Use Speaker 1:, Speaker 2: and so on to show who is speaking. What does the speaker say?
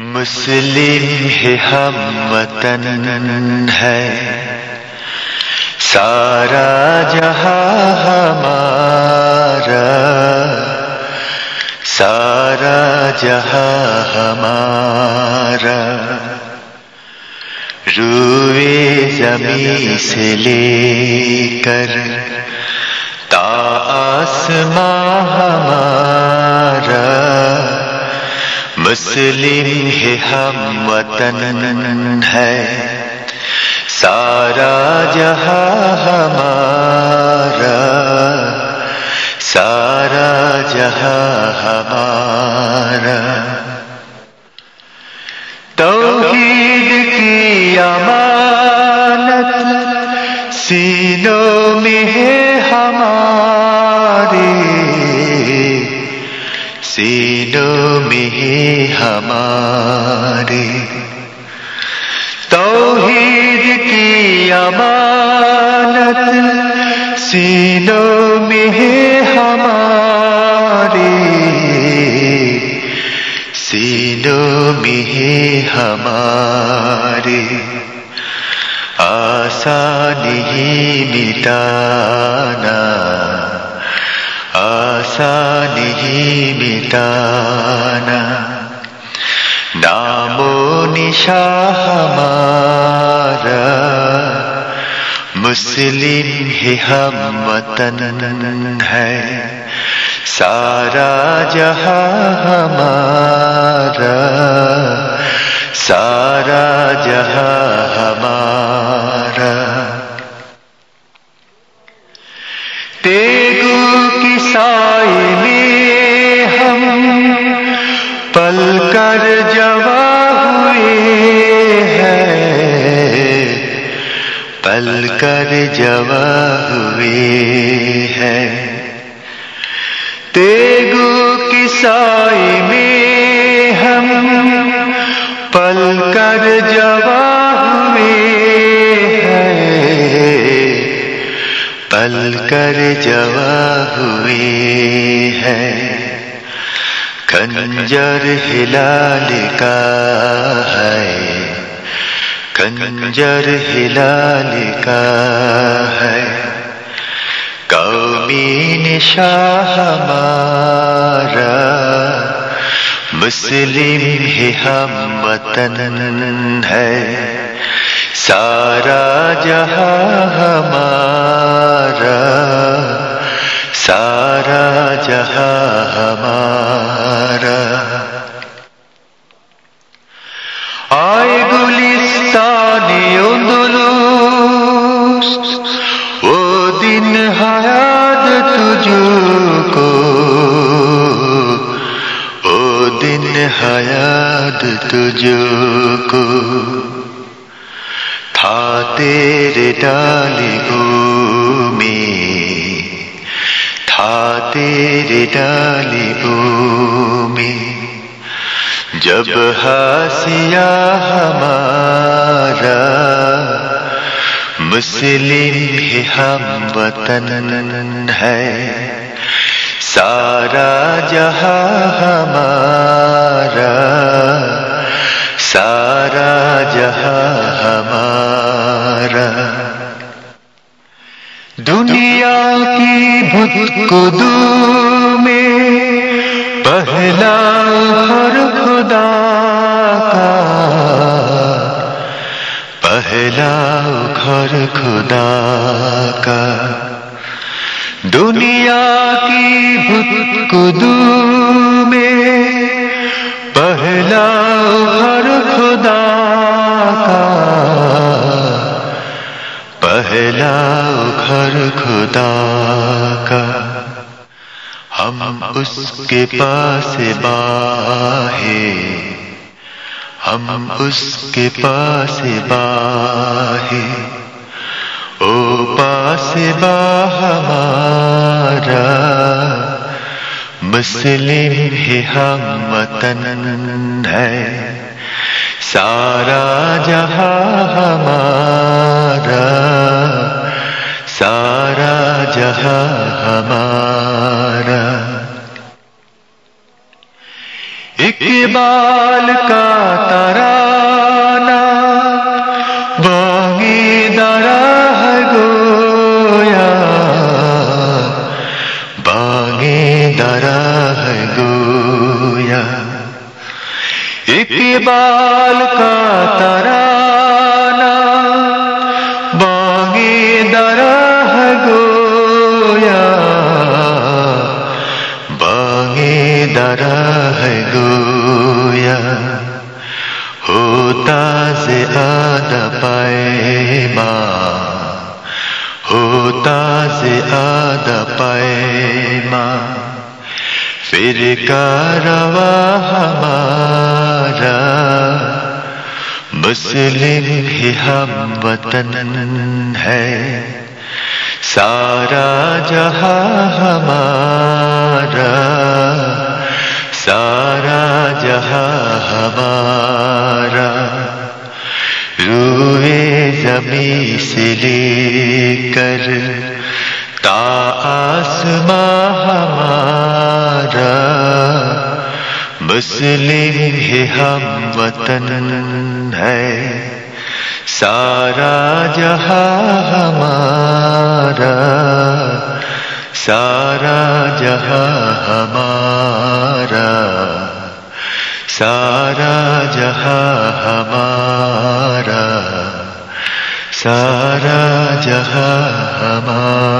Speaker 1: मुस्लिम है हम वतन है। सारा जहाँ हमारा, सारा जहाँ हमारा। रूए जमी से लेकर ता आसमां हमारा। मुस्लिम है हम वतन है। सारा जहाँ हमारा, सारा जहाँ हमारा। तौहीद की अमानत, सीनों हमारे तौहीद की अमानत सीनों में है हमारे सीनों में है हमारे आसानी ही मिटाना आसानी ही मिटाना निशा हमारा। मुस्लिम है हम वतन है। सारा जहाँ हमारा। सारा जहाँ हमारा। तेगु की साई में हम पल कर पल कर जवा हुए हैं। तेगु की साई में हम पल कर जवा हुए हैं। पल कर जवा हुए हैं। खंजर हिलाल का है। खंजर हिलाल का है। कौमी निशा हमारा, मुस्लिम है हम वतन है। सारा जहाँ हमारा, सारा जहाँ हमारा। हयात तुझको, ओ दिन हयात तुझको। था तेरे डाली भूमि, था तेरे डाली भूमि। जब हासिया हमारा मुस्लिम है हम वतन है। सारा जहाँ हमारा, सारा जहाँ हमारा। दुनिया की भुतकुदू में पहला घर खुदा का, पहला घर खुदा का। दुनिया की भुतकुदू में पहला घर खुदा का। पहला घर खुदा का। हम उसके पास बाहे। हम उसके पास बाहे, ओ पास बा हमारा, मुस्लिम है हम वतन है, सारा जहाँ हमारा इकबाल का तराना, बागी है गोया। बागी है गोया। होता से आदा पाए माँ होता से आदा पाए माँ फिर का रवा हमारा मुस्लिम ही हम वतन है। सारा जहाँ हमारा। सारा जहाँ हमारा। रूए जमी से लेकर ता आसमां हमारा। मुस्लिम ही हम वतन है। सारा जहाँ हमारा, सारा जहाँ हमारा, सारा जहाँ हमारा, सारा जहाँ हमारा।